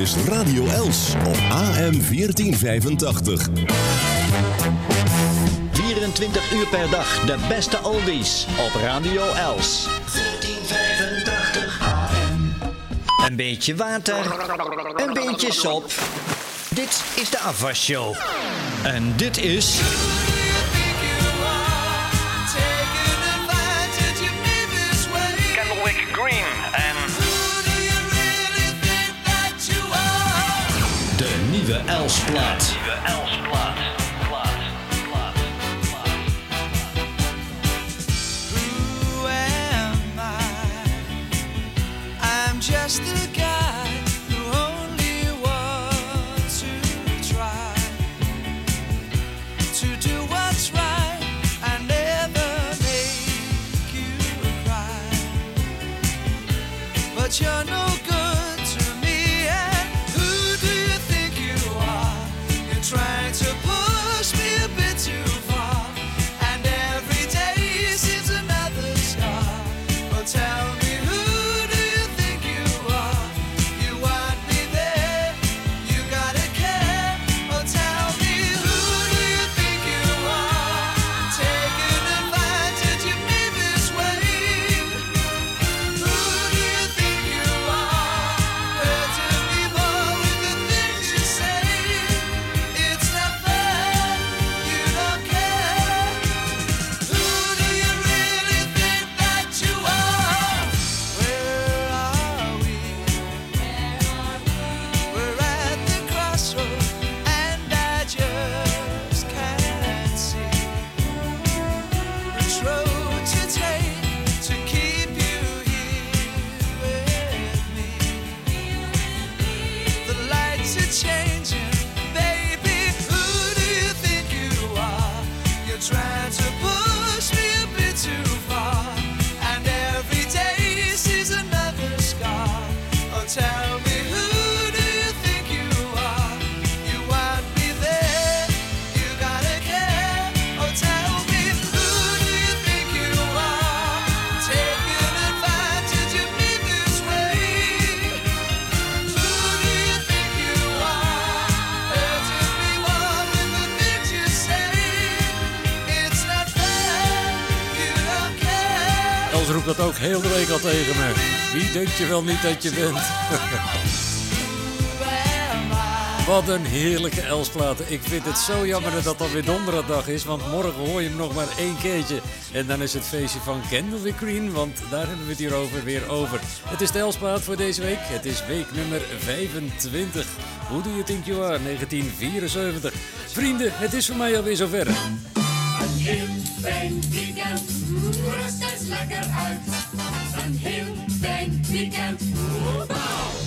is Radio Els op AM 1485. 24 uur per dag de beste oldies op Radio Els. 1485 AM. Een beetje water, een beetje sop. Dit is de afwasshow. En dit is... nieuwe Elsplaat. Denk je wel niet dat je bent? Wat een heerlijke Elsplaten. Ik vind het zo jammer dat het alweer donderdag is, want morgen hoor je hem nog maar één keertje. En dan is het feestje van Candlewick Green, want daar hebben we het hier over weer over. Het is de Elsplaat voor deze week. Het is week nummer 25. Hoe do you think you are? 1974. Vrienden, het is voor mij alweer zover. Een eens lekker uit. Een weekend.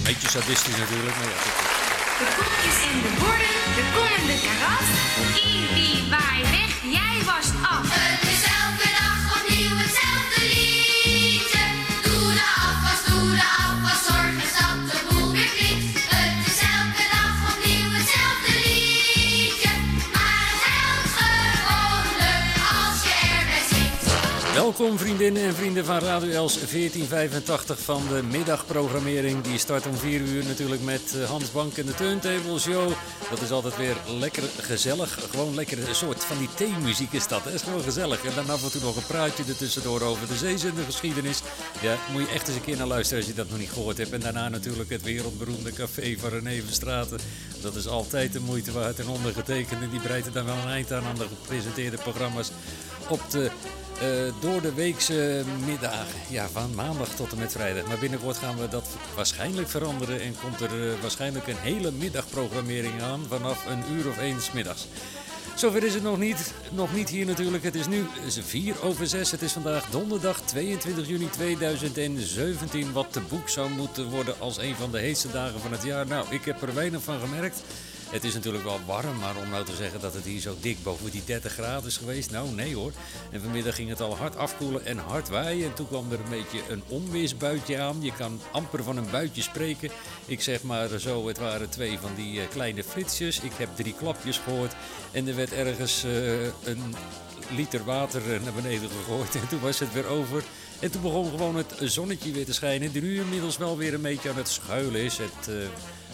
Beetje sadistisch natuurlijk, maar ja. De koekjes en de borden, de kom en de karas. Ibi, waai weg, jij wast af. Welkom vriendinnen en vrienden van Radio Els 1485 van de middagprogrammering. Die start om 4 uur natuurlijk met eh, Hans Bank en de Turntable Show. Dat is altijd weer lekker gezellig. Gewoon lekker een soort van die theemuziek is dat. Dat is gewoon gezellig. En dan af en toe nog een praatje ertussendoor over de zeezendergeschiedenis. Ja, moet je echt eens een keer naar luisteren als je dat nog niet gehoord hebt. En daarna natuurlijk het wereldberoemde café van René Verstraeten. Dat is altijd de moeite waard. En ondergetekende die breidt dan wel een eind aan aan de gepresenteerde programma's op de eh, door de weekse middagen. Ja, van maandag tot en met vrijdag. Maar binnenkort gaan we dat waarschijnlijk veranderen. En komt er eh, waarschijnlijk een hele middagprogrammering aan. Vanaf een uur of één 's middags. Zover is het nog niet. Nog niet hier natuurlijk. Het is nu 4 over 6. Het is vandaag donderdag 22 juni 2017. Wat te boek zou moeten worden als een van de heetste dagen van het jaar. Nou, ik heb er weinig van gemerkt. Het is natuurlijk wel warm, maar om nou te zeggen dat het hier zo dik boven die 30 graden is geweest, nou nee hoor. En vanmiddag ging het al hard afkoelen en hard waaien. En toen kwam er een beetje een onweersbuitje aan. Je kan amper van een buitje spreken. Ik zeg maar zo, het waren twee van die eh, kleine flitsjes. Ik heb drie klapjes gehoord en er werd ergens eh, een liter water eh, naar beneden gegooid. En toen was het weer over. En toen begon gewoon het zonnetje weer te schijnen. Die nu inmiddels wel weer een beetje aan het schuilen is. Het,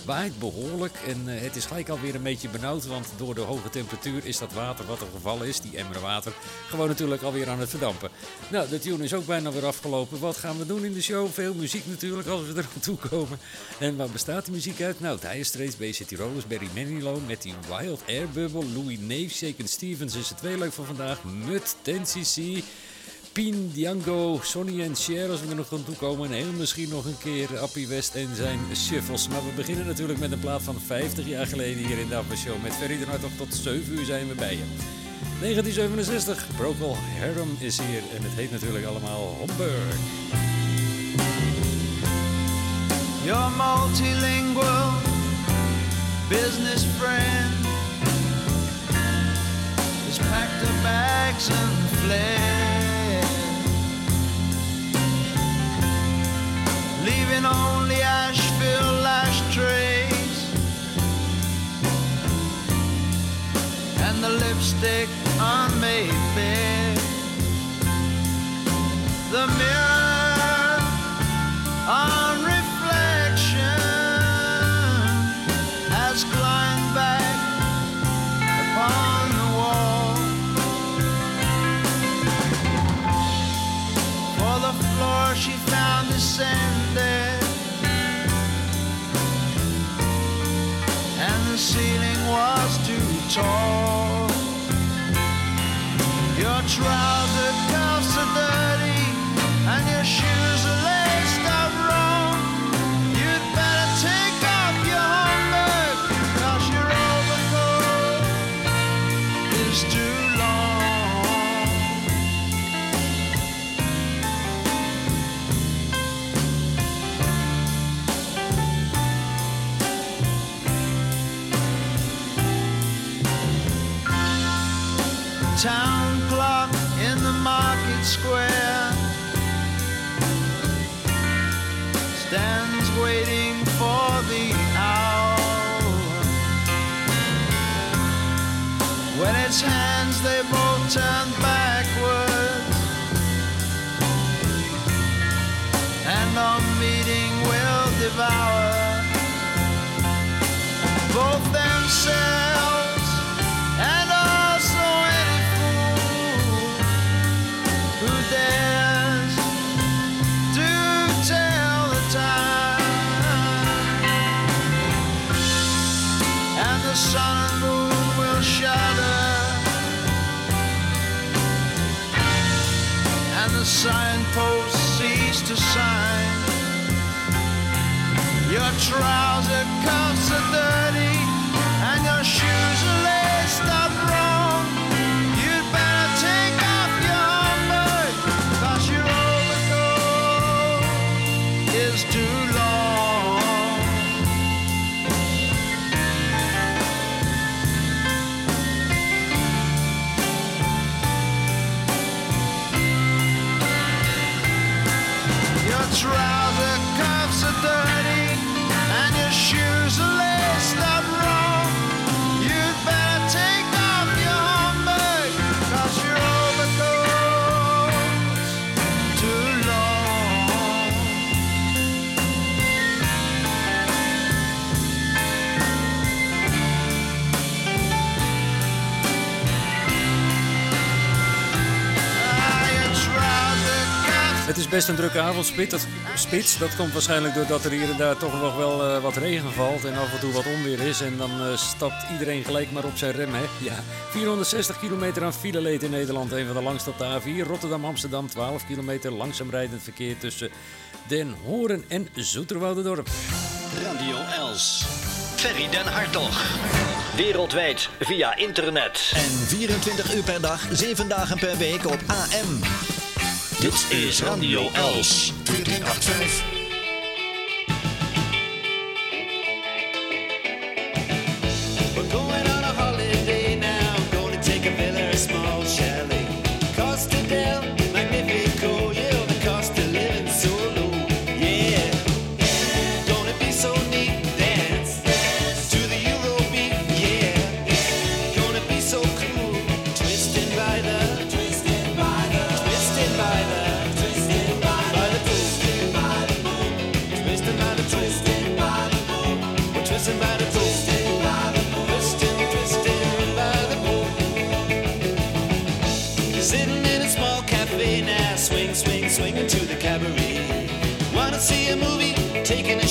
waait behoorlijk en eh, het is gelijk alweer een beetje benauwd. Want door de hoge temperatuur is dat water wat er gevallen is, die emmer water, gewoon natuurlijk alweer aan het verdampen. Nou, de tune is ook bijna weer afgelopen. Wat gaan we doen in de show? Veel muziek natuurlijk als we er aan toe komen. En waar bestaat die muziek uit? Nou, Dire Straits, Bay City Rollers, Barry Manilow met die Wild Air Bubble, Louis Neef, Shaken Stevens is het tweeluik van vandaag, Mut, 10cc... Pien, Django, Sonny en Cher als we er nog aan toe komen. En heel misschien nog een keer Appie West en zijn shuffles. Maar we beginnen natuurlijk met een plaat van 50 jaar geleden hier in de Show. Met Ferry de tot 7 uur zijn we bij je. 1967, Procol Harum is hier en het heet natuurlijk allemaal Homburg. Your multilingual business friend has packed her bags and fled, leaving only Asheville ashtrays and the lipstick on Mayfair. The mirror on and the ceiling was too tall. Your trouser cuffs are dirty, waiting for the hour. When its hands they both turn backwards, and our meeting will devour both themselves Your is best een drukke avondspits. Dat, spits. dat komt waarschijnlijk doordat er hier en daar toch nog wel eh, wat regen valt en af en toe wat onweer is. En dan eh, stapt iedereen gelijk maar op zijn rem. Hè? Ja, 460 kilometer aan fileleed in Nederland. Een van de langste op de A4. Rotterdam-Amsterdam 12 kilometer langzaam rijdend verkeer tussen Den Horen en Zoeterwoudendorp. Radio Els. Ferry den Hartog. Wereldwijd via internet. En 24 uur per dag, 7 dagen per week op AM. Dit is Radio Els. 1485.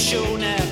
Show now,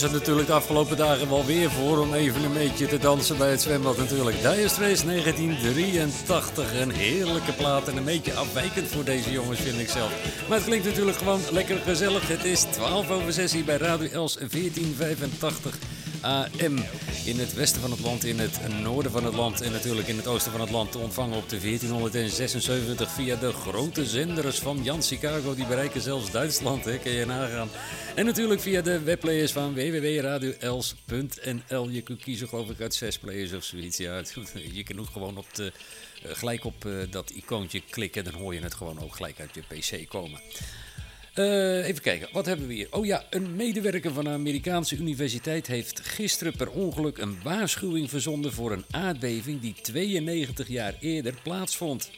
was het natuurlijk de afgelopen dagen wel weer voor om even een beetje te dansen bij het zwembad natuurlijk. Dire Straits 1983, een heerlijke plaat en een beetje afwijkend voor deze jongens vind ik zelf. Maar het klinkt natuurlijk gewoon lekker gezellig. Het is 12 over 6 hier bij Radio Els 1485 AM. In het westen van het land, in het noorden van het land en natuurlijk in het oosten van het land te ontvangen op de 1476 via de grote zenders van Jan Chicago. Die bereiken zelfs Duitsland, hè, kan je nagaan. En natuurlijk via de webplayers van www.radioels.nl. Je kunt kiezen geloof ik uit zes players of zoiets. Ja, je kunt ook gewoon op de, gelijk op dat icoontje klikken. Dan hoor je het gewoon ook gelijk uit je pc komen. Eh, even kijken, wat hebben we hier? Oh ja, een medewerker van een Amerikaanse universiteit heeft gisteren per ongeluk een waarschuwing verzonden voor een aardbeving die 92 jaar eerder plaatsvond.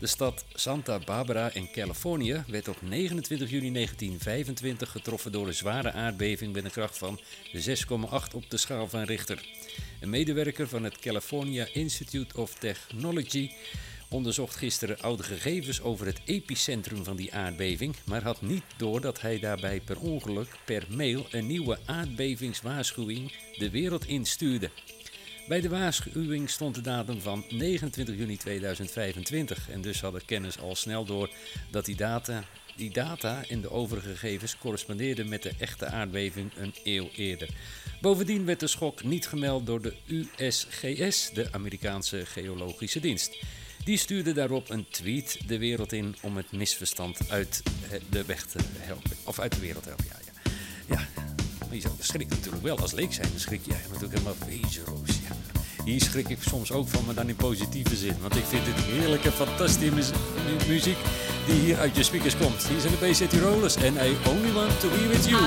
De stad Santa Barbara in Californië werd op 29 juni 1925 getroffen door een zware aardbeving met een kracht van 6,8 op de schaal van Richter. Een medewerker van het California Institute of Technology onderzocht gisteren oude gegevens over het epicentrum van die aardbeving, maar had niet door dat hij daarbij per ongeluk per mail een nieuwe aardbevingswaarschuwing de wereld instuurde. Bij de waarschuwing stond de datum van 29 juni 2025 en dus hadden kennis al snel door dat die data, die data en de overige gegevens correspondeerden met de echte aardbeving een eeuw eerder. Bovendien werd de schok niet gemeld door de USGS, de Amerikaanse Geologische Dienst. Die stuurde daarop een tweet de wereld in om het misverstand uit eh, de weg te helpen. Of uit de wereld te helpen, ja. Ja, ja je zou- schrik natuurlijk wel. Als leek zijn, dan schrik je natuurlijk helemaal wezenloos. Ja. Hier schrik ik soms ook van, maar dan in positieve zin. Want ik vind het heerlijke, fantastische mu- mu- muziek die hier uit je speakers komt. Hier zijn de Bay City Rollers en I Only Want To Be With You.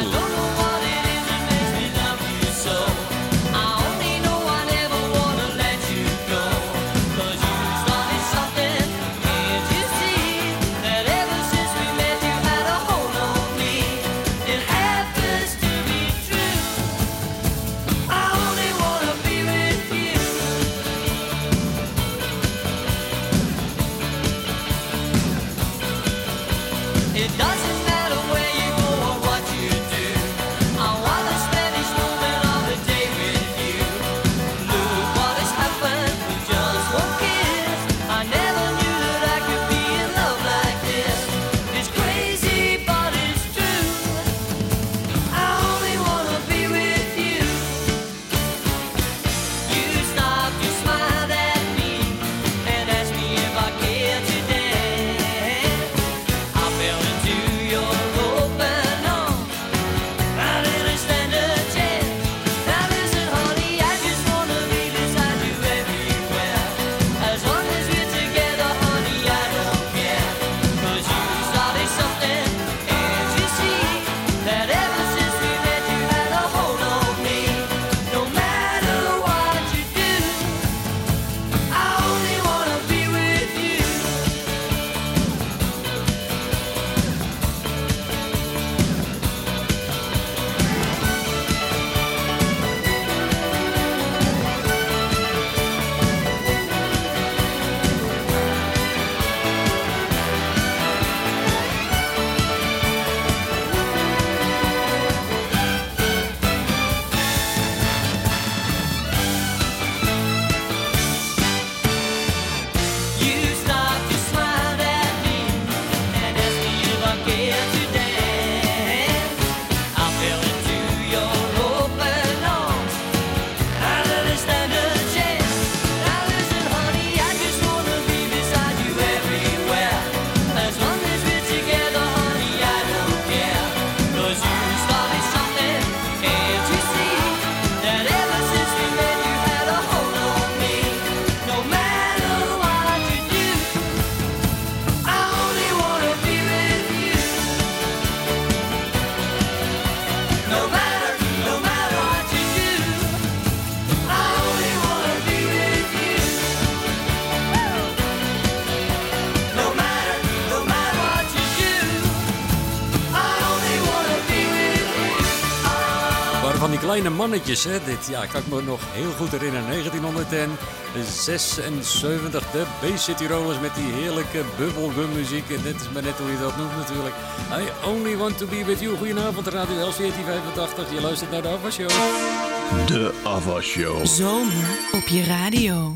Mannetjes, hè? Dit, ja, kan ik me nog heel goed herinneren. 1976, de Bay City Rollers met die heerlijke bubblegum muziek. En dit is maar net hoe je dat noemt natuurlijk. I only want to be with you. Goedenavond, Radio Els 1485. Je luistert naar de Ava Show. De Ava Show. Zomer op je radio.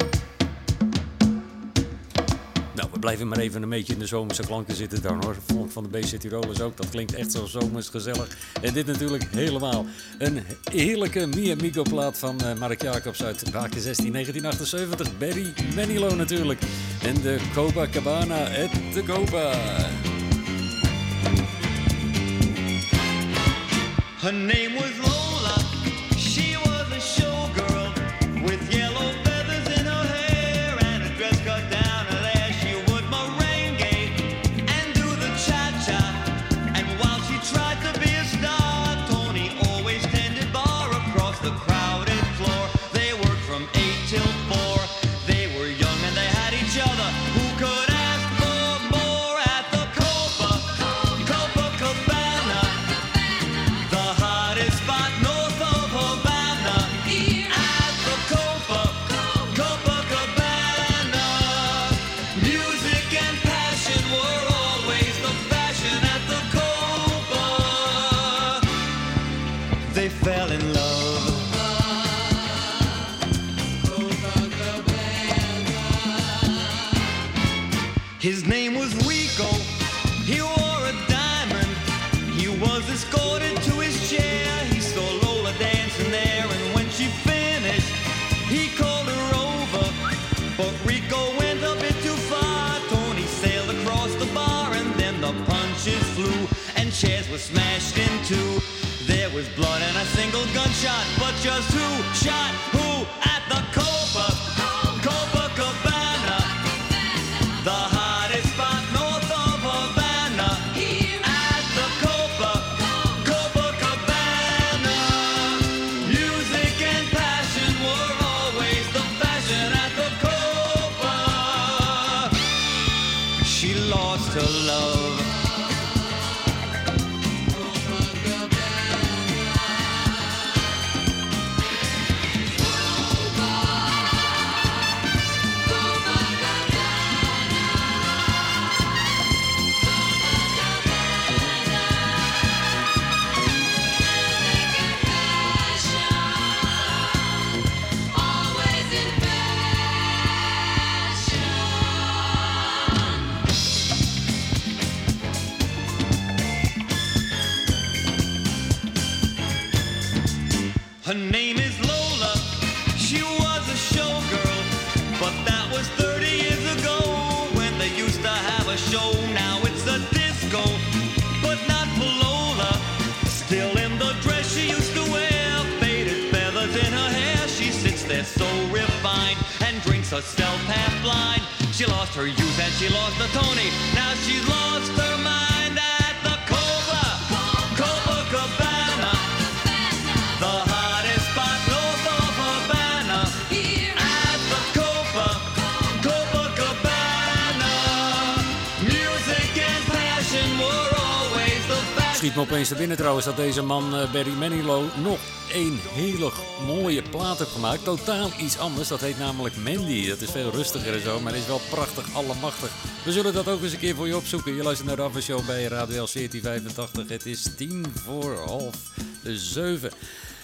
Blijven maar even een beetje in de zomerse klanken zitten dan hoor. Volk van de Bay City Rollers ook. Dat klinkt echt zo zomers gezellig. En dit natuurlijk helemaal. Een heerlijke Mi Amigo plaat van eh, Mark Jacobs uit Baken 16 1978. Barry Manilow natuurlijk. En de Copacabana at the Copa. Her name was Lola. She was a showgirl with yellow fell in love. Was blood and a single gunshot, but just who shot drinks herself half blind. She lost her youth and she lost the Tony. Now she's lost her mind Schiet me opeens te binnen trouwens dat deze man eh, Barry Manilow nog een hele mooie plaat heeft gemaakt. Totaal iets anders. Dat heet namelijk Mandy. Dat is veel rustiger en zo, maar is wel prachtig, allemachtig. We zullen dat ook eens een keer voor je opzoeken. Je luistert naar de After Show bij Radio L 1485. Het is tien voor half zeven.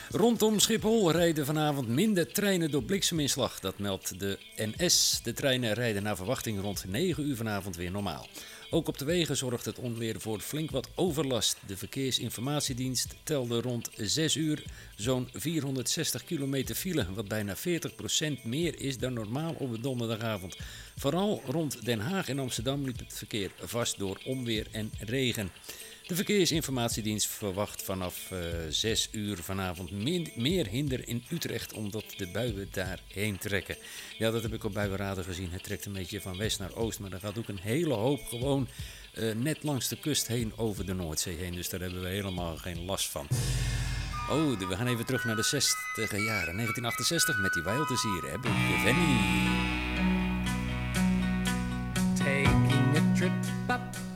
Rondom Schiphol rijden vanavond minder treinen door blikseminslag. Dat meldt de NS. De treinen rijden naar verwachting rond 9 uur vanavond weer normaal. Ook op de wegen zorgt het onweer voor flink wat overlast. De Verkeersinformatiedienst telde rond 6 uur zo'n 460 kilometer file, wat bijna 40% meer is dan normaal op een donderdagavond. Vooral rond Den Haag en Amsterdam liep het verkeer vast door onweer en regen. De Verkeersinformatiedienst verwacht vanaf eh 6 uur vanavond meer hinder in Utrecht omdat de buien daarheen trekken. Ja, dat heb ik op buienraden gezien. Het trekt een beetje van west naar oost, maar er gaat ook een hele hoop gewoon eh, net langs de kust heen over de Noordzee heen. Dus daar hebben we helemaal geen last van. Oh, we gaan even terug naar de 60 jaren. 1968 met die Wilders hier, hè? Venny. Taking a trip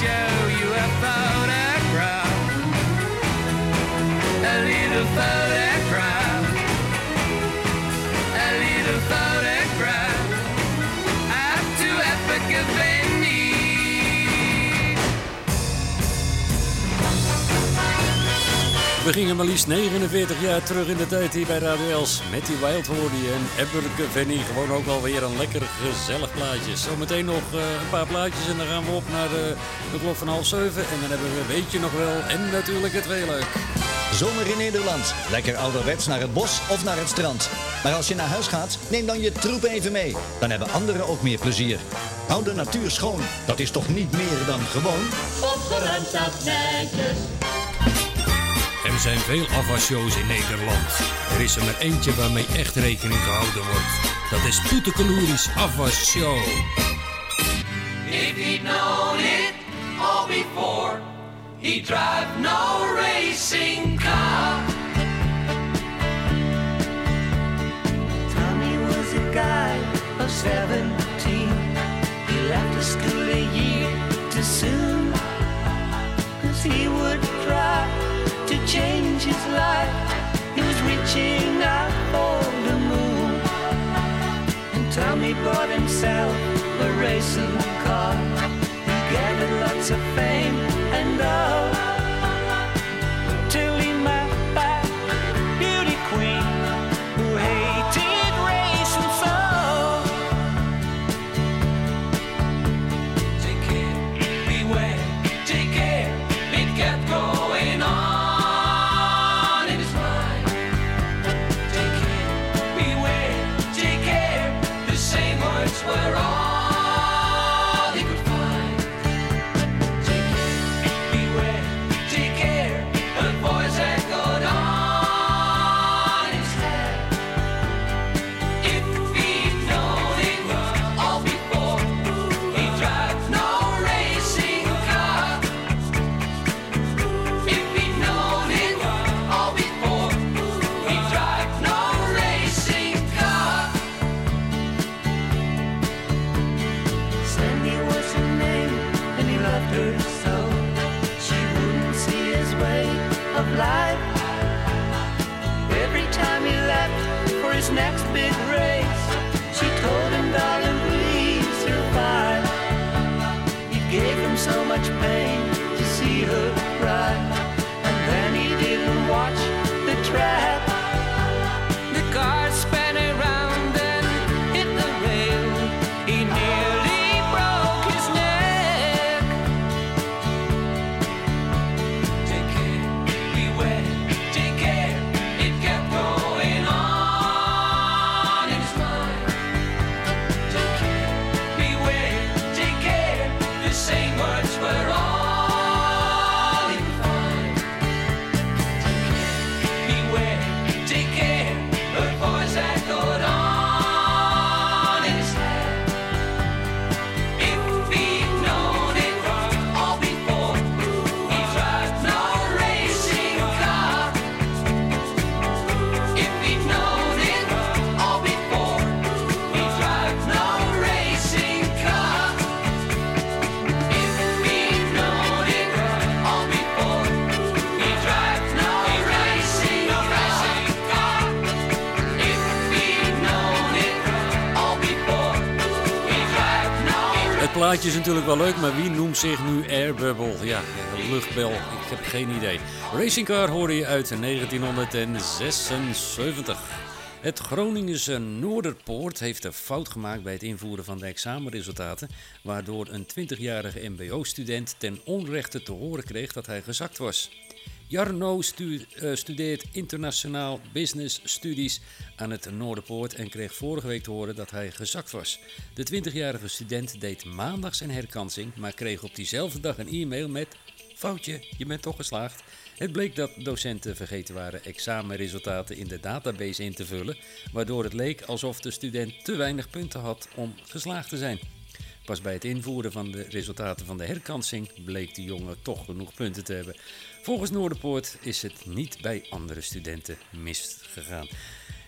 Show you a photograph. A little photograph. We gingen maar liefst 49 jaar terug in de tijd hier bij Radio Els. Met die Wild hoorde je en Abergavenny. Gewoon ook alweer een lekker gezellig plaatje. Zometeen nog eh, een paar plaatjes en dan gaan we op naar eh, de klok van half zeven. En dan hebben we Weet je nog wel en natuurlijk het leuk. Zomer in Nederland. Lekker ouderwets naar het bos of naar het strand. Maar als je naar huis gaat, neem dan je troep even mee. Dan hebben anderen ook meer plezier. Hou de natuur schoon. Dat is toch niet meer dan gewoon? Opgeruimd staat netjes. Er zijn veel afwasshows in Nederland. Er is er maar eentje waarmee echt rekening gehouden wordt. Dat is Poetekeloeris Afwasshow. If he'd known it all before, he'd drive no racing car. Tommy was a guy of 17. He left the school a year too soon. Cause he would try to change his life. He was reaching out for the moon. And Tommy bought himself a racing car. He gathered lots of fame and love. Plaatje is natuurlijk wel leuk, maar wie noemt zich nu Airbubble? Ja, luchtbel, ik heb geen idee. Racing Car hoorde je uit 1976. Het Groningse Noorderpoort heeft een fout gemaakt bij het invoeren van de examenresultaten, waardoor een 20-jarige MBO-student ten onrechte te horen kreeg dat hij gezakt was. Jarno eh, studeert internationaal business studies aan het Noorderpoort en kreeg vorige week te horen dat hij gezakt was. De 20-jarige student deed maandag zijn herkansing, maar kreeg op diezelfde dag een e-mail met foutje, je bent toch geslaagd. Het bleek dat docenten vergeten waren examenresultaten in de database in te vullen, waardoor het leek alsof de student te weinig punten had om geslaagd te zijn. Pas bij het invoeren van de resultaten van de herkansing bleek de jongen toch genoeg punten te hebben. Volgens Noorderpoort is het niet bij andere studenten misgegaan.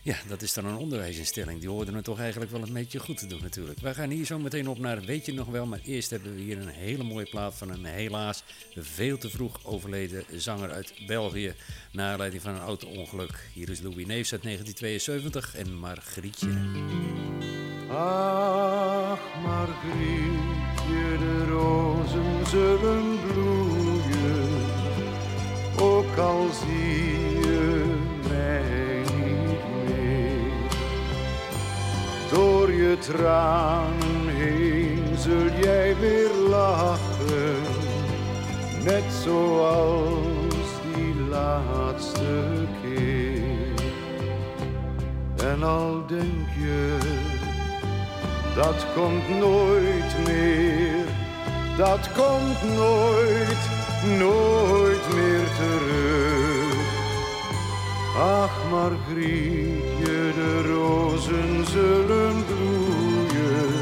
Ja, dat is dan een onderwijsinstelling. Die hoorden het toch eigenlijk wel een beetje goed te doen natuurlijk. We gaan hier zo meteen op naar Weet je nog wel. Maar eerst hebben we hier een hele mooie plaat van een helaas veel te vroeg overleden zanger uit België. Naar aanleiding van een auto-ongeluk. Hier is Louis Neefs uit 1972 en Margrietje. Ach, Margrietje, de rozen zullen bloeien, ook al zie je mij niet meer. Door je tranen heen zul jij weer lachen, net zoals die laatste keer. En al denk je dat komt nooit meer, dat komt nooit, nooit meer terug. Ach, Margrietje, de rozen zullen bloeien,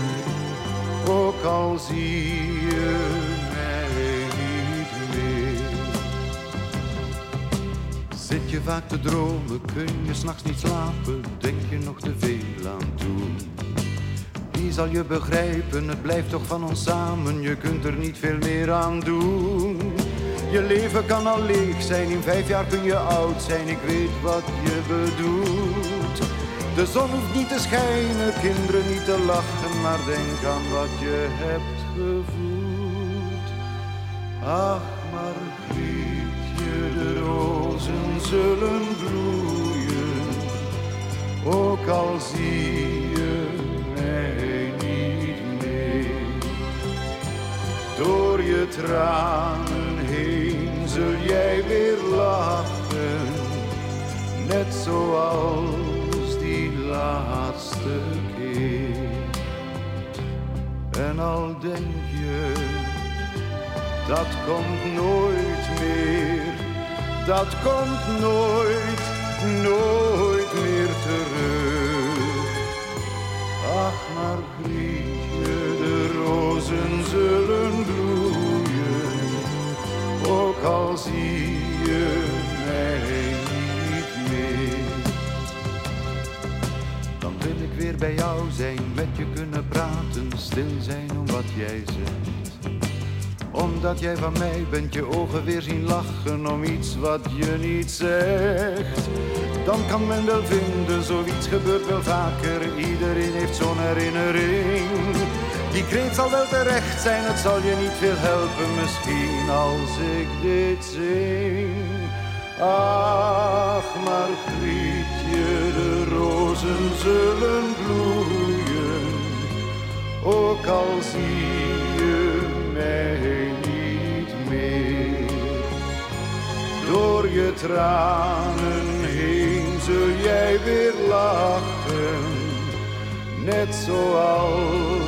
ook al zie je mij niet meer. Zit je vaak te dromen, kun je s'nachts niet slapen, denk je nog te veel aan toen. Wie zal je begrijpen, het blijft toch van ons samen, je kunt er niet veel meer aan doen. Je leven kan al leeg zijn, in vijf jaar kun je oud zijn, ik weet wat je bedoelt. De zon hoeft niet te schijnen, kinderen niet te lachen, maar denk aan wat je hebt gevoeld. Ach, Margrietje, de rozen zullen bloeien, ook al zie je mij niet meer. Door je tranen zul jij weer lachen, net zoals die laatste keer. En al denk je, dat komt nooit meer, dat komt nooit, nooit meer terug. Ach, Margrietje, de rozen ook al zie je mij niet meer. Dan wil ik weer bij jou zijn, met je kunnen praten, stil zijn om wat jij zegt. Omdat jij van mij bent, je ogen weer zien lachen om iets wat je niet zegt. Dan kan men wel vinden, zoiets gebeurt wel vaker. Iedereen heeft zo'n herinnering. Die kreet zal wel terecht zijn, het zal je niet veel helpen misschien als ik dit zing. Ach, Margrietje, de rozen zullen bloeien, ook al zie je mij niet meer. Door je tranen heen zul jij weer lachen, net zoals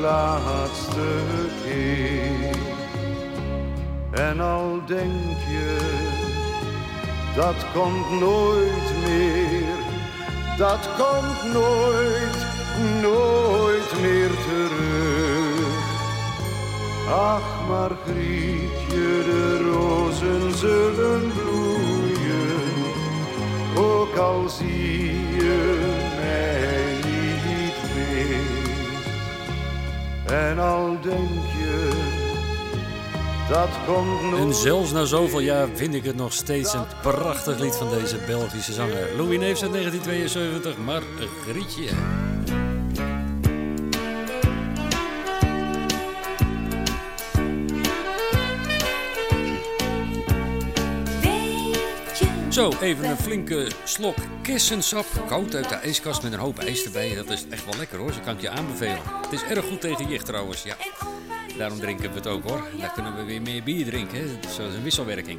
laatste keer. En al denk je, dat komt nooit meer, dat komt nooit, nooit meer terug. Ach, Margrietje, de rozen zullen bloeien, ook al zie En al denk je, dat komt En zelfs na zoveel jaar vind ik het nog steeds een prachtig lied van deze Belgische zanger. Louis Neefs uit 1972, Margrietje. Zo, even een flinke slok kessensap. Koud uit de ijskast met een hoop ijs erbij. Dat is echt wel lekker hoor, zo kan ik je aanbevelen. Het is erg goed tegen jicht trouwens, ja. Daarom drinken we het ook hoor. Dan kunnen we weer meer bier drinken. Hè. Zo is een wisselwerking.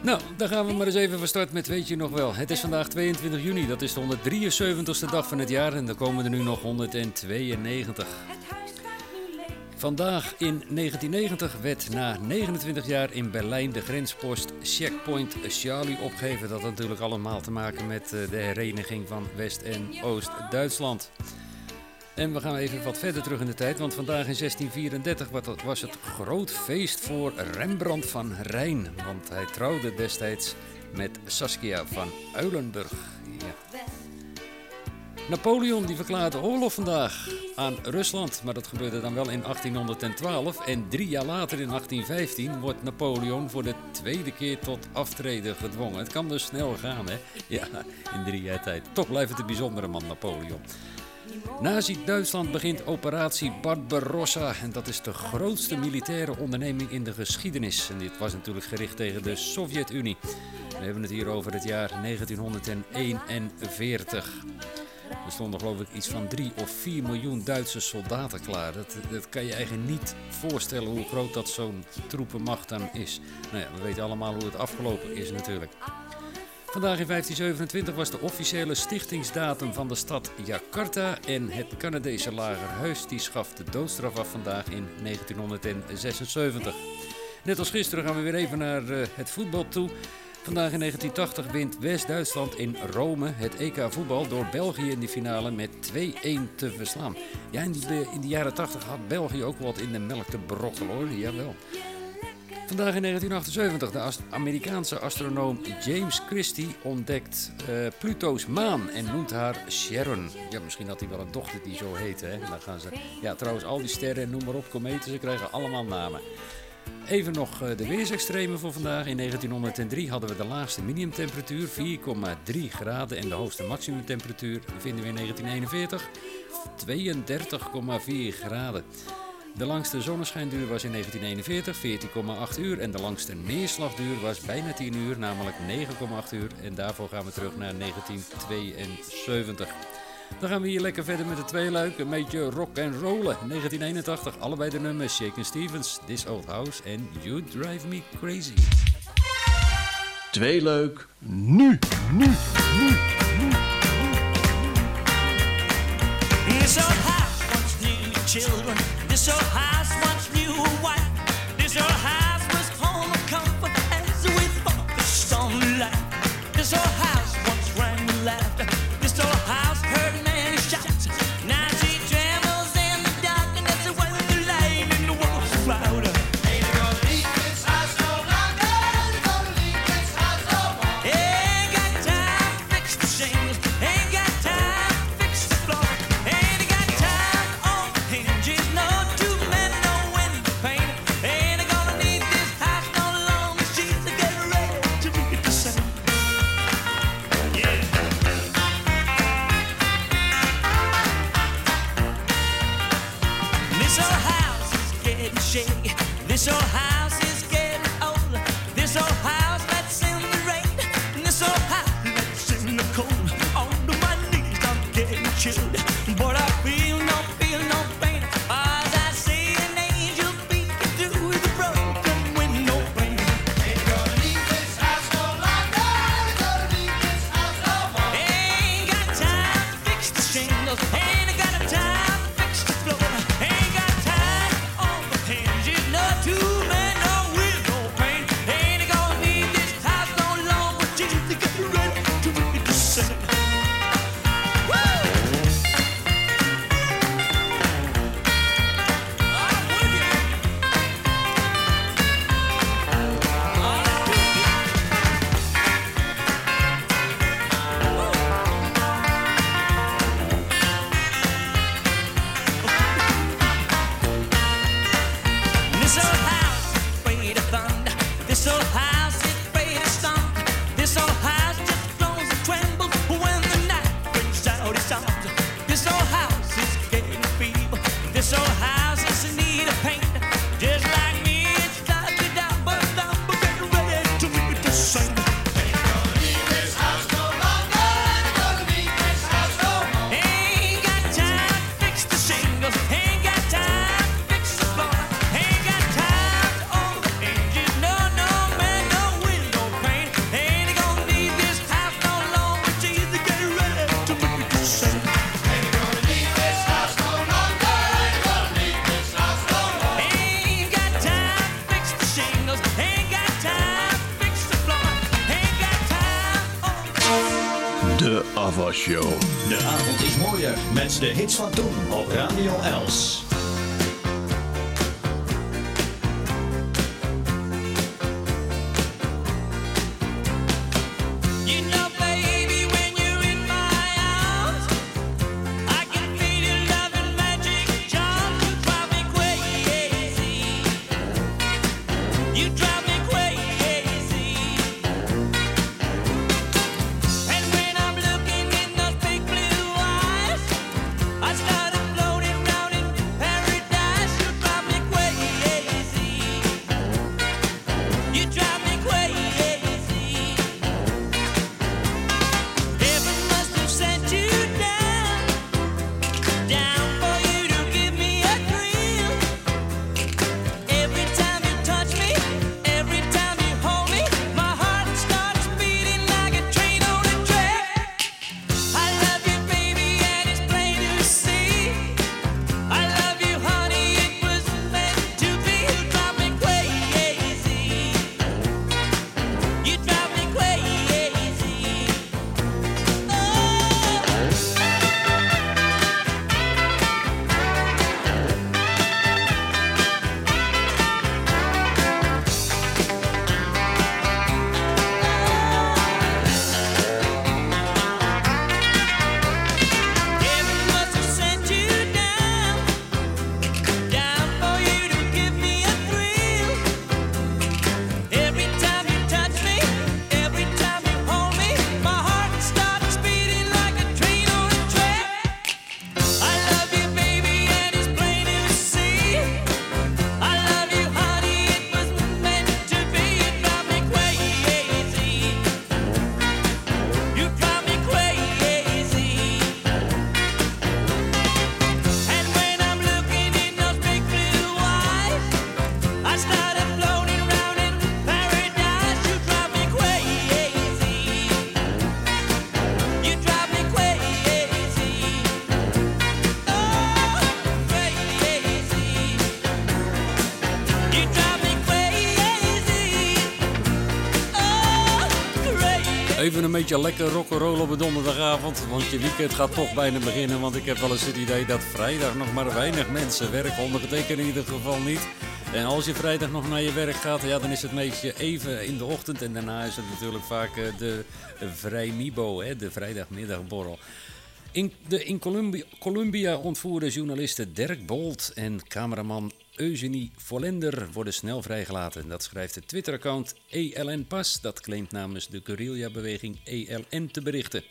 Nou, dan gaan we maar eens even van start met weet je nog wel. Het is vandaag 22 juni, dat is de 173ste dag van het jaar en er komen er nu nog 192. Vandaag in 1990 werd na 29 jaar in Berlijn de grenspost Checkpoint Charlie opgegeven. Dat had natuurlijk allemaal te maken met eh, de hereniging van West- en Oost-Duitsland. En we gaan even wat verder terug in de tijd, want vandaag in 1634 wa- was het groot feest voor Rembrandt van Rijn. Want hij trouwde destijds met Saskia van Uilenburg. Napoleon die verklaarde oorlog vandaag aan Rusland, maar dat gebeurde dan wel in 1812. En drie jaar later, in 1815, wordt Napoleon voor de tweede keer tot aftreden gedwongen. Het kan dus snel gaan, hè? Ja, in drie jaar tijd. Toch blijft het een bijzondere man, Napoleon. Nazi-Duitsland begint operatie Barbarossa en dat is de grootste militaire onderneming in de geschiedenis. En dit was natuurlijk gericht tegen de Sovjet-Unie. We hebben het hier over het jaar 1941. Er stonden geloof ik iets van 3 of 4 miljoen Duitse soldaten klaar. Dat, dat kan je eigenlijk niet voorstellen hoe groot dat zo'n troepenmacht dan is. Nou ja, we weten allemaal hoe het afgelopen is natuurlijk. Vandaag in 1527 was de officiële stichtingsdatum van de stad Jakarta en het Canadese lagerhuis die schaft de doodstraf af vandaag in 1976. Net als gisteren gaan we weer even naar eh, het voetbal toe. Vandaag in 1980 wint West-Duitsland in Rome het EK voetbal door België in de finale met 2-1 te verslaan. Ja, in, die, in de jaren 80 had België ook wat in de melk te brokkelen hoor, jawel. Vandaag in 1978, de Amerikaanse astronoom James Christie ontdekt eh, Pluto's maan en noemt haar Sharon. Ja, misschien had hij wel een dochter die zo heette. Hè? Dan gaan ze... Ja, trouwens, al die sterren en noem maar op, kometen, ze krijgen allemaal namen. Even nog eh, de weersextremen voor vandaag. In 1903 hadden we de laagste minimumtemperatuur 4,3 graden en de hoogste maximumtemperatuur vinden we in 1941 32,4 graden. De langste zonneschijnduur was in 1941 14,8 uur en de langste neerslagduur was bijna 10 uur, namelijk 9,8 uur. En daarvoor gaan we terug naar 1972. Dan gaan we hier lekker verder met de tweeluik, een beetje rock and rollen. 1981, allebei de nummers Shaken Stevens, This Old House en You Drive Me Crazy. Tweeluik, nu, nu, nu. This old house once knew children. This old house knew a wife. This old house was home of comfort as we focused on life. This old house shaky. This Show. De avond is mooier met de hits van toen op Radio Els. Beetje lekker rock'n'roll op een donderdagavond. Want je weekend gaat toch bijna beginnen. Want ik heb wel eens het idee dat vrijdag nog maar weinig mensen werken. Ondergetekend in ieder geval niet. En als je vrijdag nog naar je werk gaat, ja, dan is het meestje even in de ochtend. En daarna is het natuurlijk vaak eh, de vrijmibo, hè, de vrijdagmiddagborrel. In, de in Columbia, Columbia journalisten Dirk Bolt en cameraman Eugenie Vollender worden snel vrijgelaten. Dat schrijft het Twitter-account ELN Pas. Dat claimt namens de guerrilla-beweging ELN te berichten.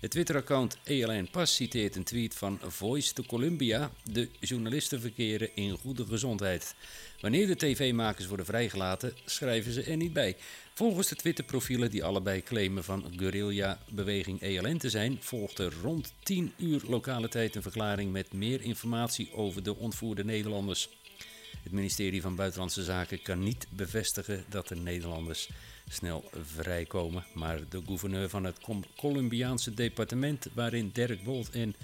Het Twitter-account ELN Pas citeert een tweet van Voice to Columbia. De journalisten verkeren in goede gezondheid. Wanneer de tv-makers worden vrijgelaten, schrijven ze er niet bij. Volgens de Twitter-profielen die allebei claimen van guerrilla-beweging ELN te zijn, volgt er rond 10 uur lokale tijd een verklaring met meer informatie over de ontvoerde Nederlanders. Het ministerie van Buitenlandse Zaken kan niet bevestigen dat de Nederlanders snel vrijkomen. Maar de gouverneur van het Colombiaanse departement, waarin Dirk Bolt en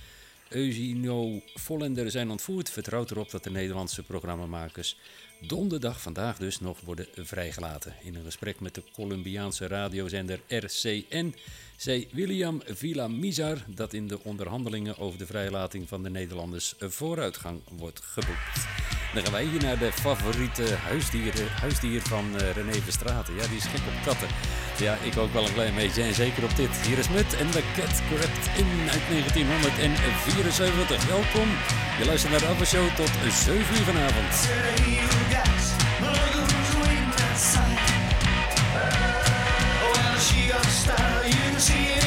Eugenio Vollender zijn ontvoerd, vertrouwt erop dat de Nederlandse programmamakers donderdag, vandaag dus, nog worden vrijgelaten. In een gesprek met de Colombiaanse radiozender RCN zei William Villamizar dat in de onderhandelingen over de vrijlating van de Nederlanders vooruitgang wordt geboekt. Dan gaan wij hier naar de favoriete huisdier, huisdier van eh, René Verstraeten. Ja, die is gek op katten. Ja, ik ook wel een klein beetje. En zeker op dit. Hier is Mut en The Cat Crept in uit 1974. Welkom. Je luistert naar de Abba Show tot 7 uur vanavond. It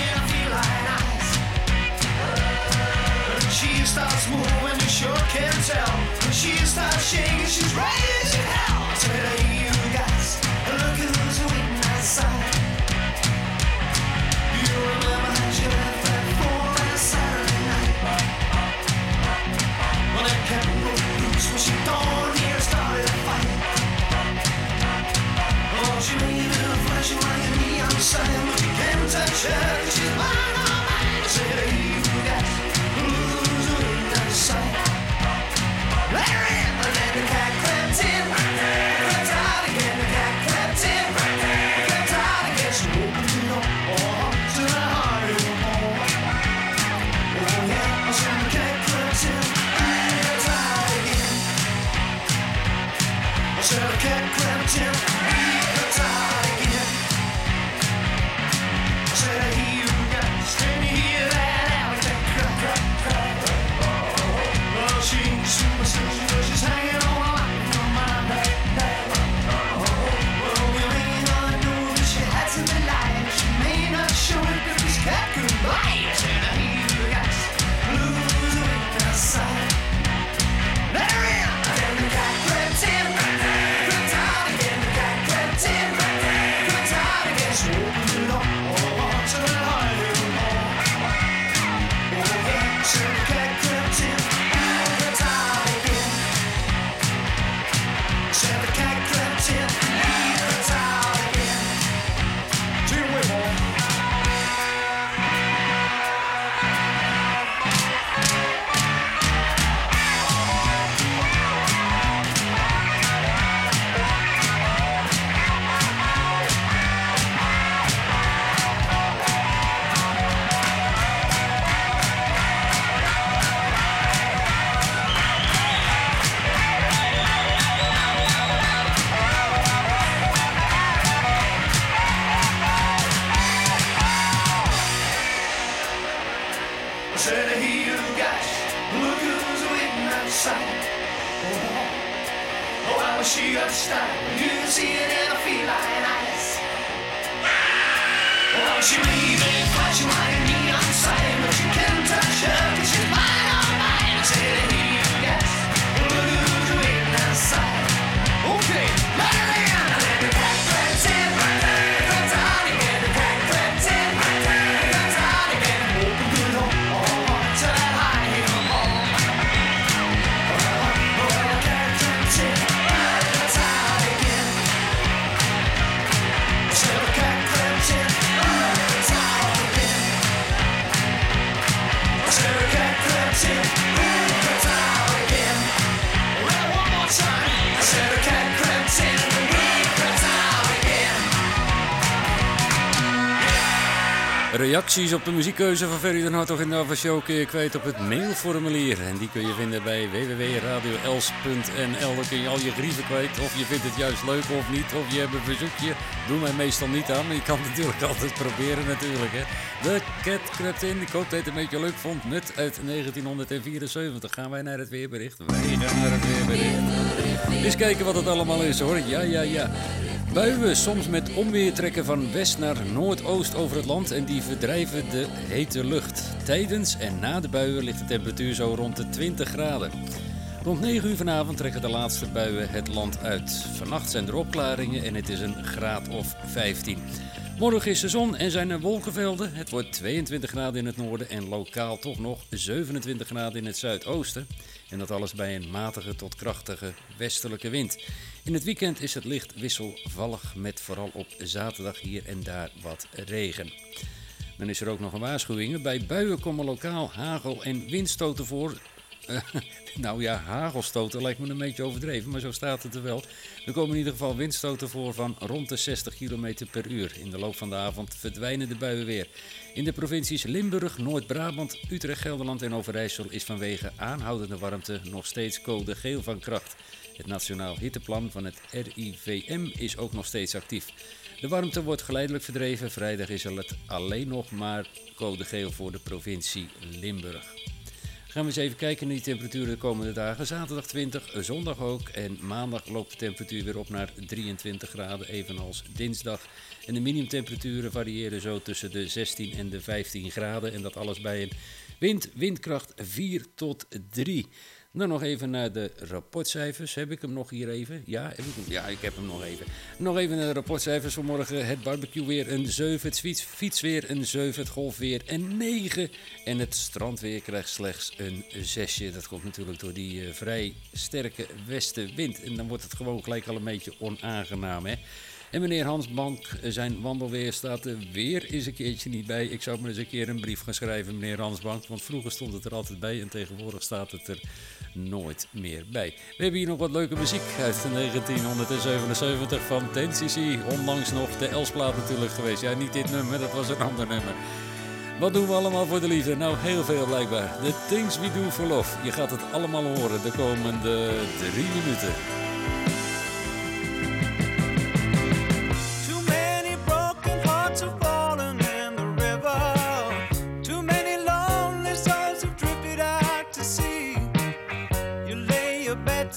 she starts moving, you sure can tell. When she starts shaking, she's ready as hell. I hey, you guys, look who's waiting outside. You remember how she left that on a Saturday night? That cat broke loose when she dawned here started a fight. Oh, she made it a flashing like a neon sign, but you can't touch her she's mine, all mine. I said, side. Reacties op de muziekkeuze van Ferry den Hartog in de Ava Show kun je kwijt op het mailformulier. En die kun je vinden bij www.radioels.nl. Daar kun je al je grieven kwijt. Of je vindt het juist leuk of niet. Of je hebt een verzoekje. Doe mij meestal niet aan. Maar je kan het natuurlijk altijd proberen natuurlijk. Hè. De Cat Crept In. Dat je het een beetje leuk vond. Nut uit 1974. Gaan wij naar het weerbericht? Wij gaan naar het weerbericht. Eens kijken wat het allemaal is hoor. Ja, ja, ja. Buien, soms met onweer trekken van west naar noordoost over het land en die verdrijven de hete lucht. Tijdens en na de buien ligt de temperatuur zo rond de 20 graden. Rond 9 uur vanavond trekken de laatste buien het land uit. Vannacht zijn er opklaringen en het is een graad of 15. Morgen is de zon en zijn er wolkenvelden. Het wordt 22 graden in het noorden en lokaal toch nog 27 graden in het zuidoosten. En dat alles bij een matige tot krachtige westelijke wind. In het weekend is het licht wisselvallig met vooral op zaterdag hier en daar wat regen. Dan is er ook nog een waarschuwing. Bij buien komen lokaal hagel en windstoten voor. Eh, nou ja, hagelstoten lijkt me een beetje overdreven, maar zo staat het er wel. Er komen in ieder geval windstoten voor van rond de 60 km per uur. In de loop van de avond verdwijnen de buien weer. In de provincies Limburg, Noord-Brabant, Utrecht, Gelderland en Overijssel is vanwege aanhoudende warmte nog steeds code geel van kracht. Het Nationaal Hitteplan van het RIVM is ook nog steeds actief. De warmte wordt geleidelijk verdreven. Vrijdag is het alleen nog maar code geel voor de provincie Limburg. Gaan we eens even kijken naar die temperaturen de komende dagen. Zaterdag 20, zondag ook. En maandag loopt de temperatuur weer op naar 23 graden, evenals dinsdag. En de minimumtemperaturen variëren zo tussen de 16 en de 15 graden. En dat alles bij een wind, windkracht 4 tot 3. Dan nog even naar de rapportcijfers. Heb ik hem nog hier even? Ja, heb ik ja ik heb hem nog even. Nog even naar de rapportcijfers van morgen. Het barbecue weer een 7, het fiets, fietsweer een 7, het golfweer een 9. En het strandweer krijgt slechts een 6. Dat komt natuurlijk door die eh, vrij sterke westenwind. En dan wordt het gewoon gelijk al een beetje onaangenaam. Hè? En meneer Hans Bank, zijn wandelweer staat er weer eens een keertje niet bij. Ik zou maar eens een keer een brief gaan schrijven, meneer Hans Bank. Want vroeger stond het er altijd bij en tegenwoordig staat het er nooit meer bij. We hebben hier nog wat leuke muziek uit 1977 van NCC. Onlangs nog de Elsplaat natuurlijk geweest. Ja, niet dit nummer, dat was een ander nummer. Wat doen we allemaal voor de liefde? Nou, heel veel blijkbaar. The Things We Do For Love. Je gaat het allemaal horen de komende drie minuten.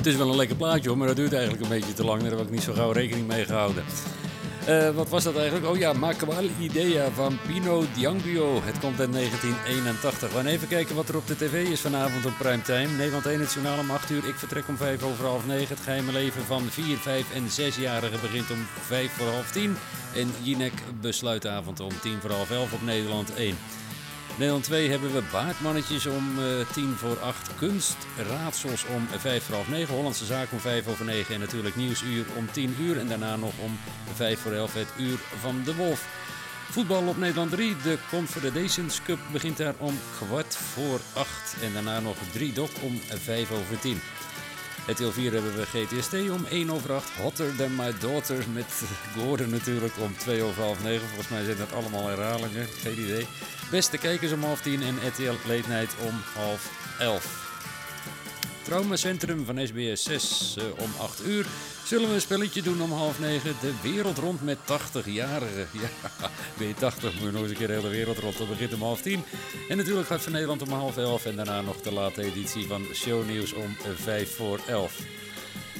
Het is wel een lekker plaatje hoor, maar dat duurt eigenlijk een beetje te lang. Daar heb ik niet zo gauw rekening mee gehouden. Eh, wat was dat eigenlijk? Oh ja, Makwal Idea van Pino Diangio. Het komt uit 1981. We gaan even kijken wat er op de tv is vanavond op primetime. Nederland 1 het journaal om 8 uur. Ik vertrek om 5 over half 9. Het geheime leven van 4, 5 en 6-jarigen begint om 5 voor half 10. En Jinek besluitavond om 10 voor half 11 op Nederland 1. Nederland 2 hebben we baardmannetjes om eh 10 voor 8. Kunst, raadsels om 5 voor half 9. Hollandse zaak om 5 over 9. En natuurlijk nieuwsuur om 10 uur. En daarna nog om 5 voor 11 het uur van de Wolf. Voetbal op Nederland 3. De Confederations Cup begint daar om kwart voor 8. En daarna nog 3 dok om 5 over 10. RTL 4 hebben we GTST om 1 over 8. Hotter Than My Daughter met Gordon natuurlijk om 2 over half 9. Volgens mij zijn dat allemaal herhalingen. Geen idee. Beste kijkers om half 10 en RTL Late Night om half 11. Traumacentrum van SBS 6 eh, om 8 uur. Zullen we een spelletje doen om half 9? De wereld rond met 80-jarigen. Ja, ben je 80 moet je nog eens een keer de hele wereld rond. Dat begint om half 10. En natuurlijk gaat van Nederland om half 11. En daarna nog de late editie van Shownieuws om 5 voor 11.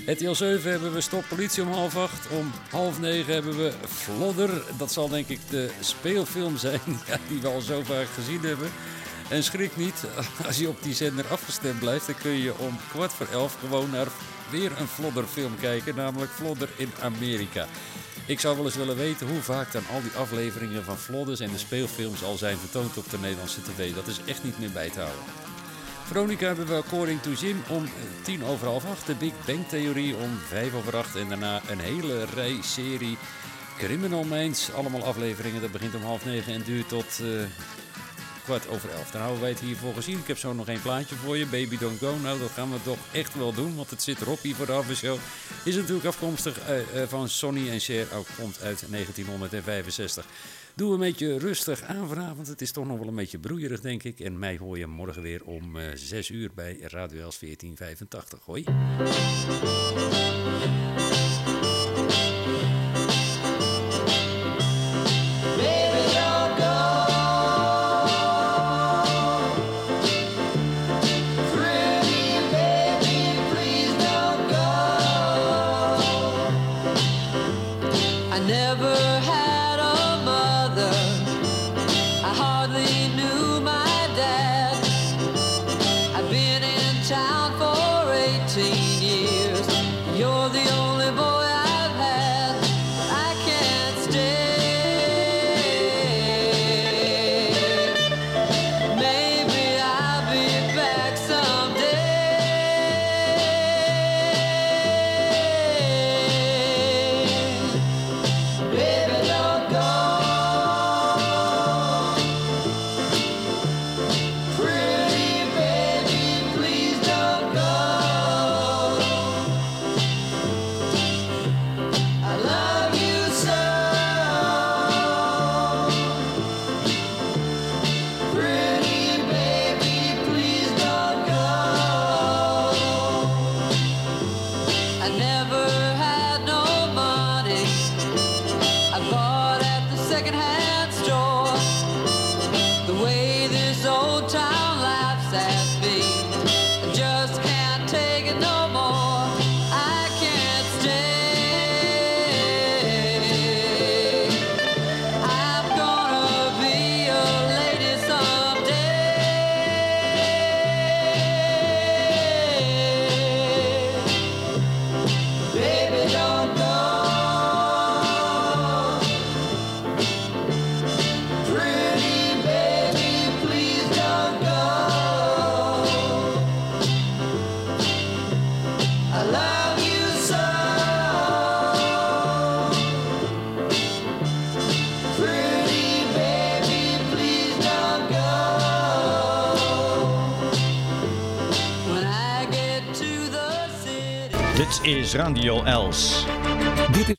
RTL 7 hebben we Stop Politie om half acht. Om half negen hebben we Flodder. Dat zal denk ik de speelfilm zijn ja, die we al zo vaak gezien hebben. En schrik niet, als je op die zender afgestemd blijft... dan kun je om kwart voor elf gewoon naar weer een Flodder-film kijken. Namelijk Flodder in Amerika. Ik zou wel eens willen weten hoe vaak dan al die afleveringen van Flodders en de speelfilms al zijn vertoond op de Nederlandse tv. Dat is echt niet meer bij te houden. Veronica hebben we According to Jim om eh, tien over half acht. De Big Bang Theorie om vijf over acht. En daarna een hele rij serie Criminal Minds. Allemaal afleveringen. Dat begint om half negen en duurt tot eh, kwart over elf. Dan houden wij het hiervoor gezien. Ik heb zo nog één plaatje voor je. Baby Don't Go. Nou, dat gaan we toch echt wel doen. Want het zit erop hier voor de aftershow. Is natuurlijk afkomstig eh, eh, van Sonny en Cher. Ook komt uit 1965. Doe een beetje rustig aan vanavond. Het is toch nog wel een beetje broeierig, denk ik. En mij hoor je morgen weer om eh 6 uur bij Radio Els 1485. Hoi. 14 years. Is Radio Els.